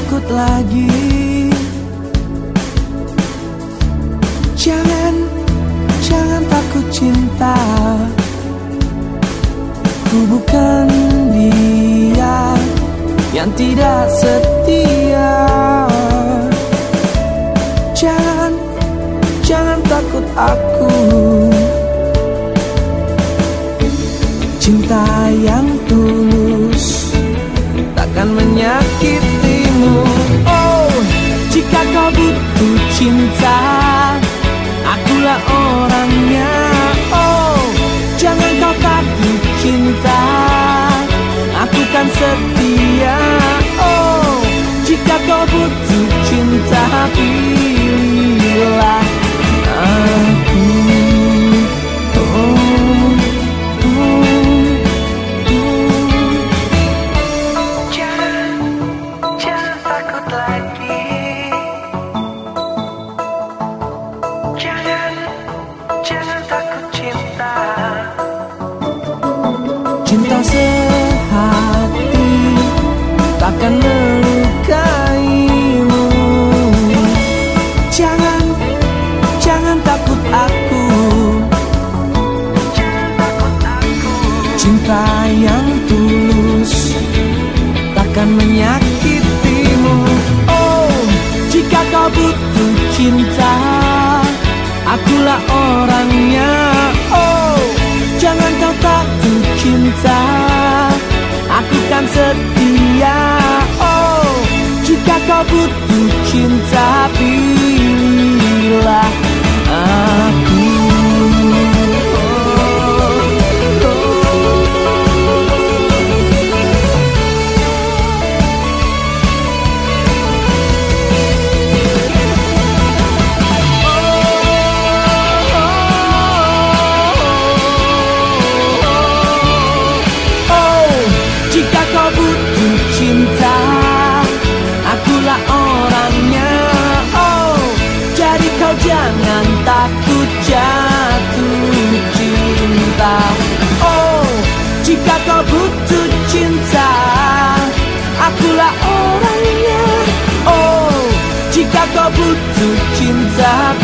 takut lagi. Jangan, jangan takut cinta. Ku bukan dia yang tidak setia. Jangan, jangan takut aku. Akulah takkan melukaimu. Jangan, jangan takut aku. Cinta yang tulus takkan menyakitimu. Oh, jika kau butuh cinta Akulah orangnya butuh cinta Pilihlah butuh cinta,